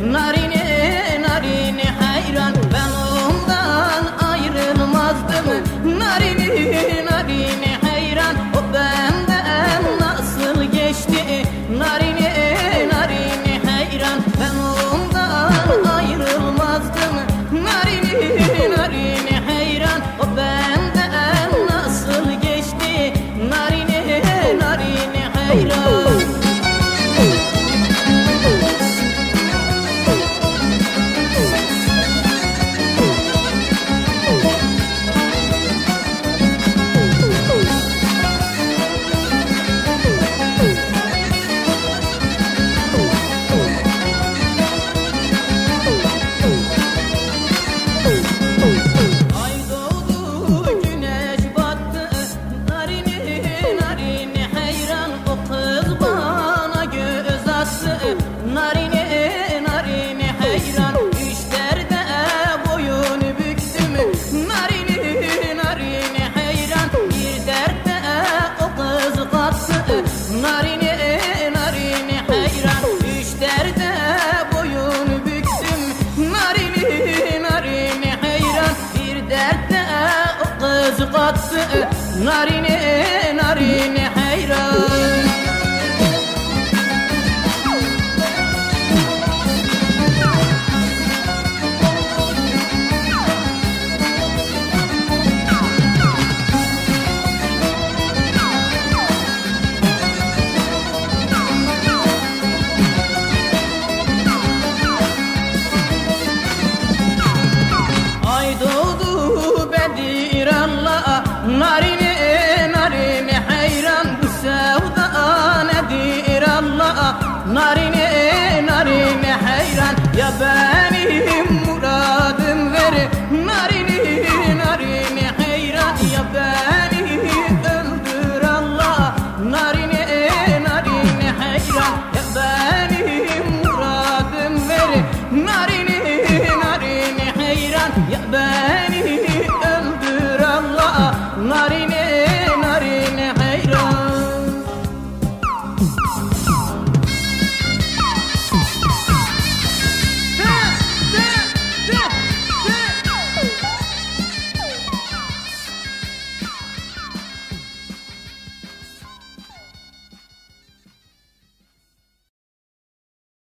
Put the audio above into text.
на good. battı narine Narine narine hayran. Ya benim muradım ver Narine narine hayran. Ya beni öldür Allah. Narine narine hayran. Ya benim muradım ver Narine narine hayran. Ya beni öldür Allah. Narine narine hayran.